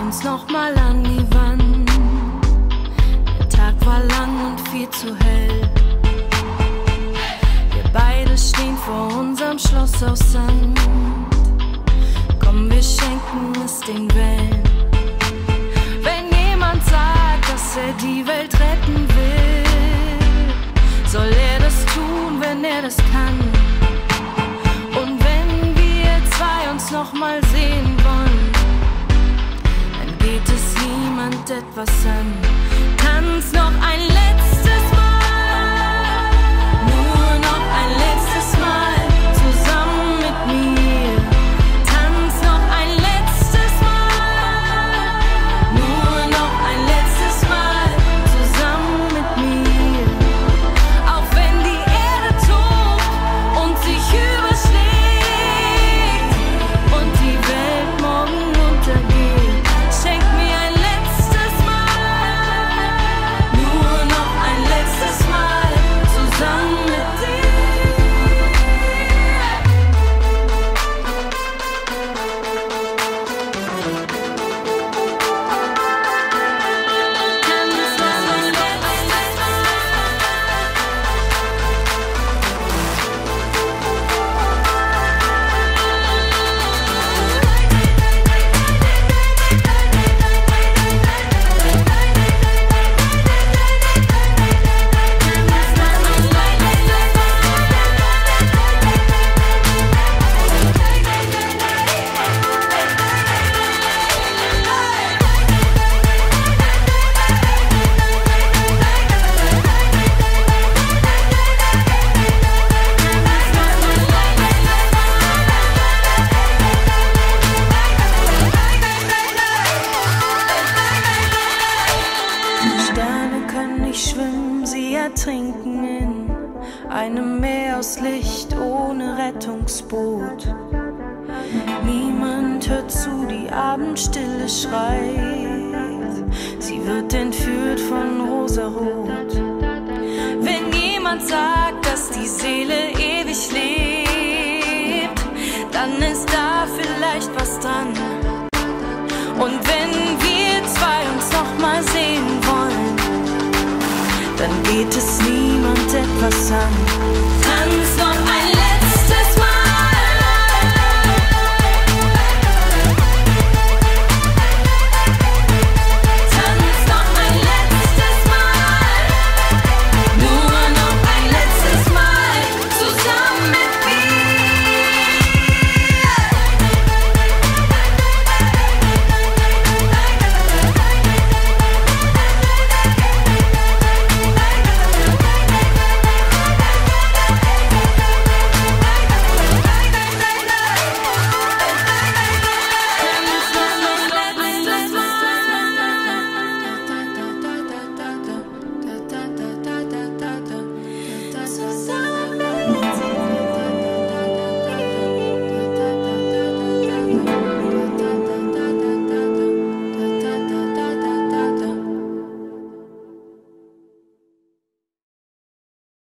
uns noch mal an die Wand. Der Tag war lang und viel zu hell. Wir beide stehen vor unserem Schloss aus Sand. Komm, wir schenken es den Wellen. Wenn jemand sagt, dass er die Welt retten etwas an. Tanz noch ein Nicht schwimmen, sie ertrinken in einem Meer aus Licht ohne Rettungsboot. Niemand hört zu, die Abendstille schreit. Sie wird entführt von Rosarot. Wenn jemand sagt, dass die Seele ewig lebt, dann geht es niemand etwas an. Tanz noch ein